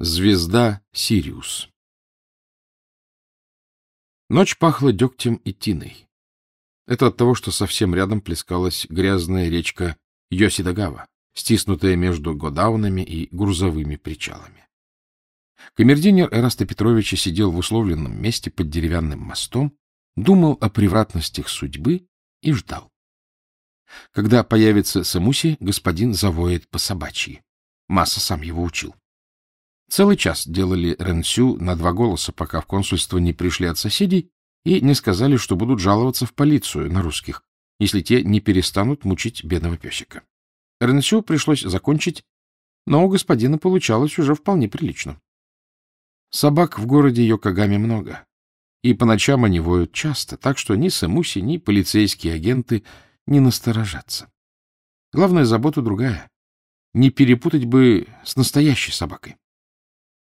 Звезда Сириус Ночь пахла дегтем и тиной. Это от того, что совсем рядом плескалась грязная речка Йосидагава, стиснутая между годаунами и грузовыми причалами. Камердинер Эраста Петровича сидел в условленном месте под деревянным мостом, думал о превратностях судьбы и ждал. Когда появится Самуси, господин завоет по собачьи. Масса сам его учил. Целый час делали Ренсю на два голоса, пока в консульство не пришли от соседей и не сказали, что будут жаловаться в полицию на русских, если те не перестанут мучить бедного песика. Ренсю пришлось закончить, но у господина получалось уже вполне прилично. Собак в городе Йокогаме много, и по ночам они воют часто, так что ни Самуси, ни полицейские агенты не насторожатся. Главная забота другая — не перепутать бы с настоящей собакой.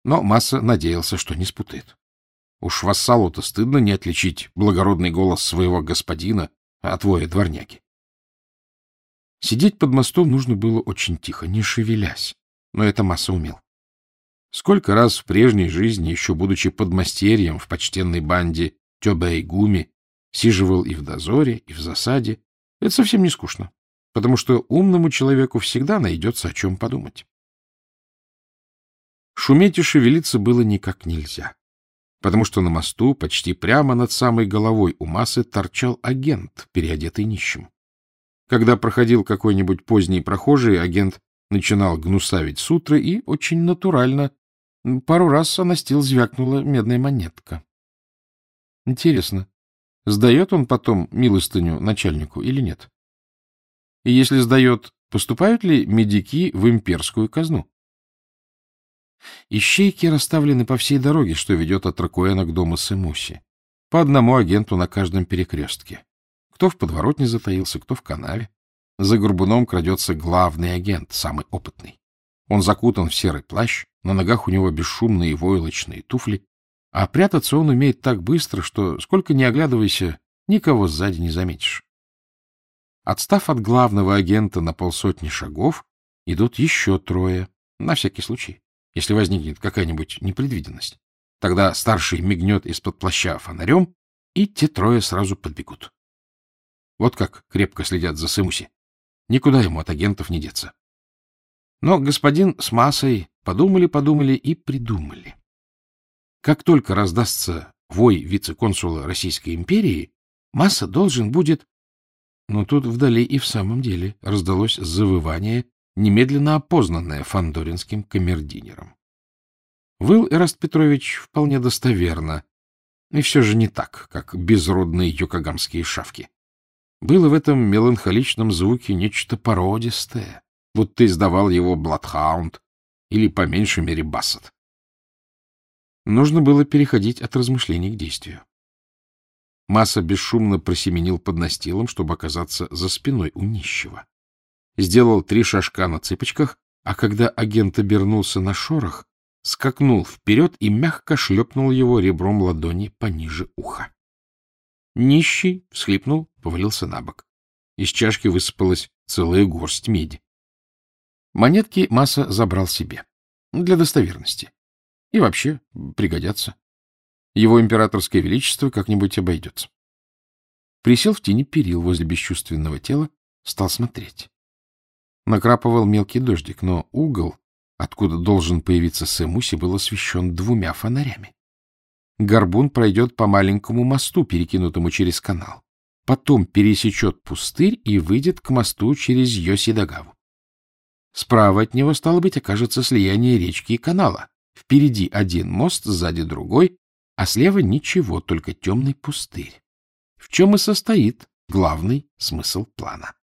Но Масса надеялся, что не спутает. Уж вассалу-то стыдно не отличить благородный голос своего господина от воя дворняги. Сидеть под мостом нужно было очень тихо, не шевелясь, но это Масса умел. Сколько раз в прежней жизни, еще будучи подмастерьем в почтенной банде Тёбе и Гуми, сиживал и в дозоре, и в засаде, это совсем не скучно, потому что умному человеку всегда найдется о чем подумать. Шуметь и шевелиться было никак нельзя, потому что на мосту почти прямо над самой головой у массы торчал агент, переодетый нищим. Когда проходил какой-нибудь поздний прохожий, агент начинал гнусавить сутры и очень натурально пару раз о настил звякнула медная монетка. Интересно, сдает он потом милостыню начальнику или нет? И если сдает, поступают ли медики в имперскую казну? Ищейки расставлены по всей дороге, что ведет от Ракуэна к дому Сэмуси. По одному агенту на каждом перекрестке. Кто в подворотне затаился, кто в канаве. За горбуном крадется главный агент, самый опытный. Он закутан в серый плащ, на ногах у него бесшумные войлочные туфли, а прятаться он умеет так быстро, что, сколько ни оглядывайся, никого сзади не заметишь. Отстав от главного агента на полсотни шагов, идут еще трое, на всякий случай если возникнет какая-нибудь непредвиденность. Тогда старший мигнет из-под плаща фонарем, и те трое сразу подбегут. Вот как крепко следят за Сымуси. Никуда ему от агентов не деться. Но господин с массой подумали-подумали и придумали. Как только раздастся вой вице-консула Российской империи, Масса должен будет... Но тут вдали и в самом деле раздалось завывание немедленно опознанная фандоринским камердинером. Выл Эраст Петрович вполне достоверно, и все же не так, как безродные йокогамские шавки. Было в этом меланхоличном звуке нечто породистое, будто издавал его Бладхаунд или, по меньшей мере, Бассет. Нужно было переходить от размышлений к действию. Масса бесшумно просеменил под настилом, чтобы оказаться за спиной у нищего сделал три шажка на цыпочках, а когда агент обернулся на шорох, скакнул вперед и мягко шлепнул его ребром ладони пониже уха. Нищий всхлипнул, повалился на бок. Из чашки высыпалась целая горсть меди. Монетки Масса забрал себе. Для достоверности. И вообще пригодятся. Его императорское величество как-нибудь обойдется. Присел в тени перил возле бесчувственного тела, стал смотреть. Накрапывал мелкий дождик, но угол, откуда должен появиться Сэмуси, был освещен двумя фонарями. Горбун пройдет по маленькому мосту, перекинутому через канал. Потом пересечет пустырь и выйдет к мосту через Йосидагаву. Справа от него, стало быть, окажется слияние речки и канала. Впереди один мост, сзади другой, а слева ничего, только темный пустырь. В чем и состоит главный смысл плана.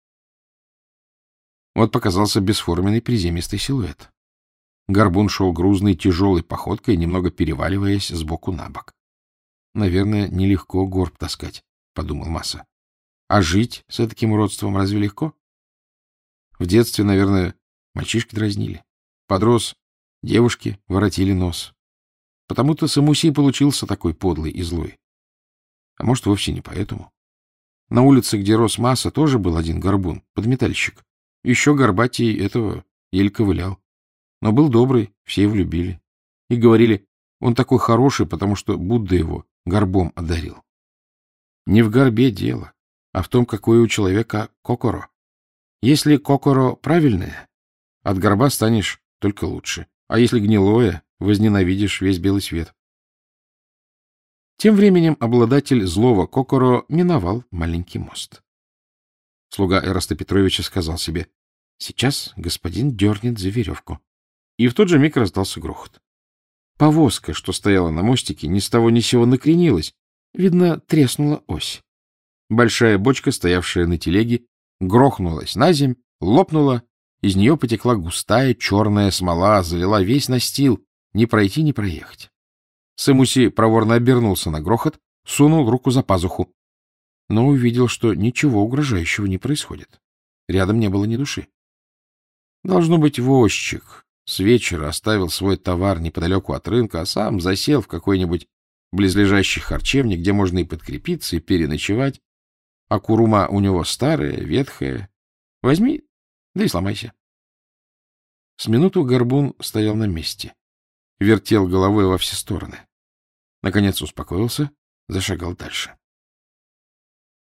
Вот показался бесформенный приземистый силуэт. Горбун шел грузной тяжелой походкой, немного переваливаясь сбоку на бок. Наверное, нелегко горб таскать, — подумал Масса. А жить с таким уродством разве легко? В детстве, наверное, мальчишки дразнили. Подрос, девушки воротили нос. Потому-то Самуси получился такой подлый и злой. А может, вовсе не поэтому. На улице, где рос Масса, тоже был один горбун, подметальщик. Еще Горбатий этого еле ковылял. Но был добрый, все его любили. и говорили, он такой хороший, потому что Будда его горбом одарил. Не в горбе дело, а в том, какое у человека кокоро. Если кокоро правильное, от горба станешь только лучше, а если гнилое, возненавидишь весь белый свет. Тем временем обладатель злого кокоро миновал маленький мост. Слуга Эраста Петровича сказал себе, «Сейчас господин дернет за веревку». И в тот же миг раздался грохот. Повозка, что стояла на мостике, ни с того ни сего накренилась. Видно, треснула ось. Большая бочка, стоявшая на телеге, грохнулась на земь, лопнула, из нее потекла густая черная смола, залила весь настил, не пройти, не проехать. Сэмуси проворно обернулся на грохот, сунул руку за пазуху, но увидел, что ничего угрожающего не происходит. Рядом не было ни души. Должно быть, возчик с вечера оставил свой товар неподалеку от рынка, а сам засел в какой-нибудь близлежащий харчевне, где можно и подкрепиться, и переночевать. А курума у него старая, ветхая. Возьми, да и сломайся. С минуту горбун стоял на месте, вертел головой во все стороны. Наконец успокоился, зашагал дальше.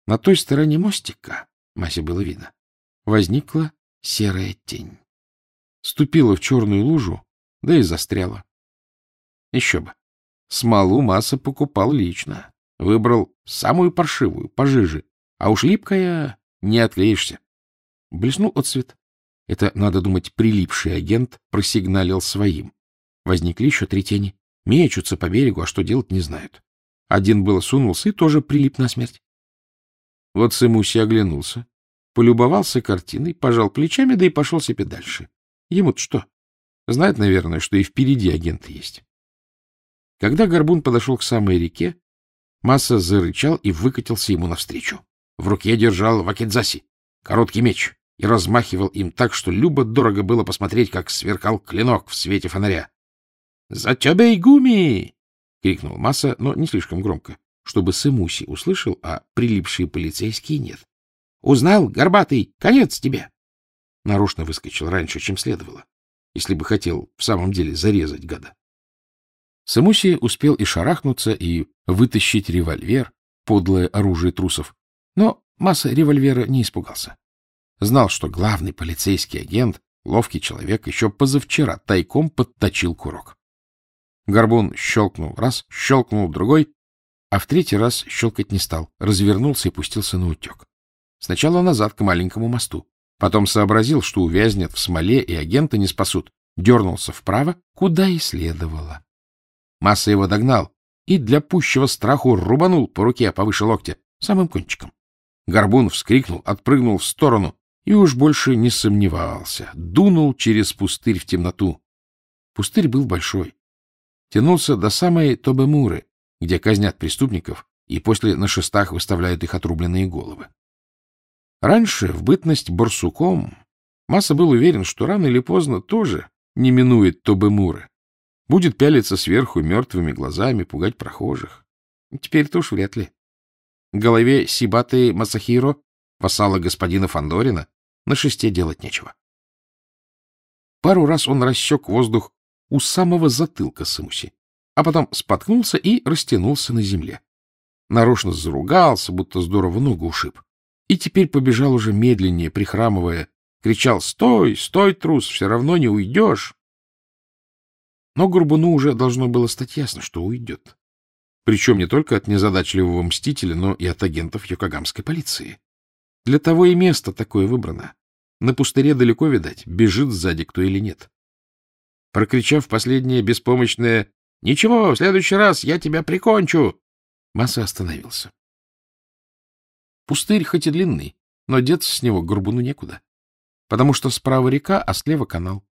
На той стороне мостика, Масе было видно, возникла серая тень. Ступила в черную лужу, да и застряла. Еще бы. Смолу Маса покупал лично. Выбрал самую паршивую, пожиже. А уж липкая не отклеишься. Блеснул отцвет. Это, надо думать, прилипший агент просигналил своим. Возникли еще три тени. Мечутся по берегу, а что делать не знают. Один было сунулся и тоже прилип на смерть. Вот Сэмуси оглянулся, полюбовался картиной, пожал плечами, да и пошел себе дальше. Ему-то что? Знает, наверное, что и впереди агенты есть. Когда Горбун подошел к самой реке, Масса зарычал и выкатился ему навстречу. В руке держал вакидзаси, короткий меч, и размахивал им так, что любо-дорого было посмотреть, как сверкал клинок в свете фонаря. — За тебя и гуми! — крикнул Масса, но не слишком громко чтобы Сымуси услышал, а прилипшие полицейские нет. — Узнал, горбатый, конец тебе! Нарочно выскочил раньше, чем следовало, если бы хотел в самом деле зарезать гада. Сымуси успел и шарахнуться, и вытащить револьвер, подлое оружие трусов, но масса револьвера не испугался. Знал, что главный полицейский агент, ловкий человек, еще позавчера тайком подточил курок. Горбун щелкнул раз, щелкнул другой, а в третий раз щелкать не стал, развернулся и пустился на утек. Сначала назад к маленькому мосту, потом сообразил, что увязнет в смоле и агента не спасут, дернулся вправо, куда и следовало. Масса его догнал и для пущего страху рубанул по руке повыше локтя, самым кончиком. Горбун вскрикнул, отпрыгнул в сторону и уж больше не сомневался, дунул через пустырь в темноту. Пустырь был большой, тянулся до самой Тобемуры, где казнят преступников и после на шестах выставляют их отрубленные головы. Раньше, в бытность барсуком, Масса был уверен, что рано или поздно тоже не минует Тобемуры. Будет пялиться сверху мертвыми глазами, пугать прохожих. Теперь-то уж вряд ли. В голове Сибаты Масахиро, вассала господина Фандорина, на шесте делать нечего. Пару раз он рассек воздух у самого затылка Самуси а потом споткнулся и растянулся на земле. Нарочно заругался, будто здорово ногу ушиб. И теперь побежал уже медленнее, прихрамывая, кричал «Стой, стой, трус, все равно не уйдешь!» Но Горбуну уже должно было стать ясно, что уйдет. Причем не только от незадачливого мстителя, но и от агентов Йокогамской полиции. Для того и место такое выбрано. На пустыре далеко, видать, бежит сзади кто или нет. Прокричав последнее беспомощное Ничего, в следующий раз я тебя прикончу. Масса остановился. Пустырь хоть и длинный, но деться с него горбуну некуда, потому что справа река, а слева канал.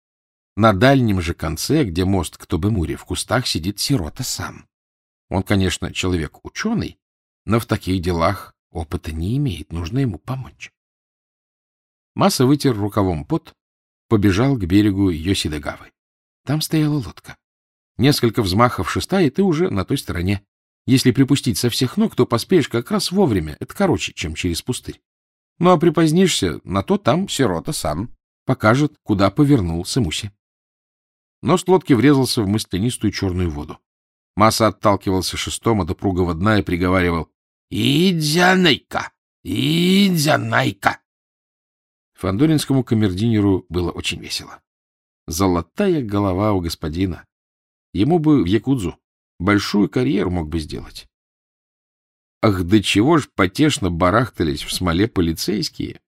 На дальнем же конце, где мост к Тобемуре, в кустах сидит сирота сам. Он, конечно, человек ученый, но в таких делах опыта не имеет, нужно ему помочь. Масса вытер рукавом пот, побежал к берегу Йосидагавы. Там стояла лодка. Несколько взмахов шеста, и ты уже на той стороне. Если припустить со всех ног, то поспеешь как раз вовремя. Это короче, чем через пустырь. Ну, а припозднишься, на то там сирота сам покажет, куда повернул Самуси. Нос лодки врезался в маслянистую черную воду. Масса отталкивался шестом от упругого дна и приговаривал «Идзянайка! Идзянайка!» Фандоринскому камердинеру было очень весело. Золотая голова у господина. Ему бы в Якудзу большую карьеру мог бы сделать. Ах, до чего ж потешно барахтались в смоле полицейские!